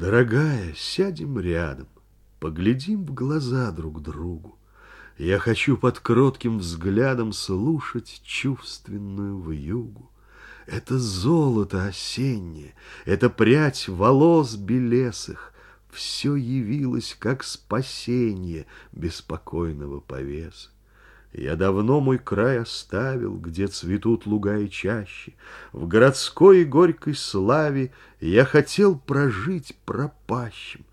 Дорогая, сядем рядом, поглядим в глаза друг другу. Я хочу под кротким взглядом слушать чувственную вьюгу. Это золото осеннее, это прядь волос белесых, Все явилось, как спасение беспокойного повеса. Я давно мой край оставил, где цветут луга и чащи. В городской и горькой славе я хотел прожить пропащим.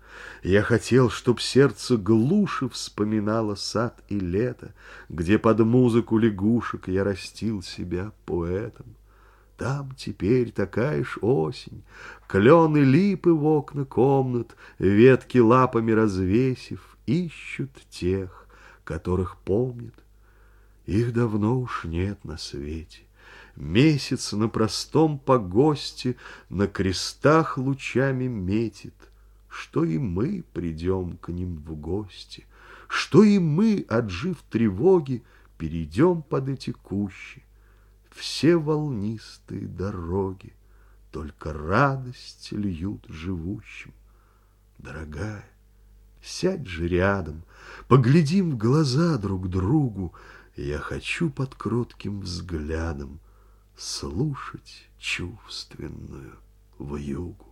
Я хотел, чтоб сердце глуши вспоминало сад и лето, Где под музыку лягушек я растил себя поэтом. Там теперь такая ж осень, Клены липы в окна комнат, Ветки лапами развесив, Ищут тех, которых помнят. Их давно уж нет на свете. Месяц на простом погосте На крестах лучами метит, Что и мы придем к ним в гости, Что и мы, отжив тревоги, Перейдем под эти кущи. Все волнистые дороги Только радость льют живущим. Дорогая, сядь же рядом, Поглядим в глаза друг другу, я хочу под кротким взглядом Слушать чувственную вьюгу.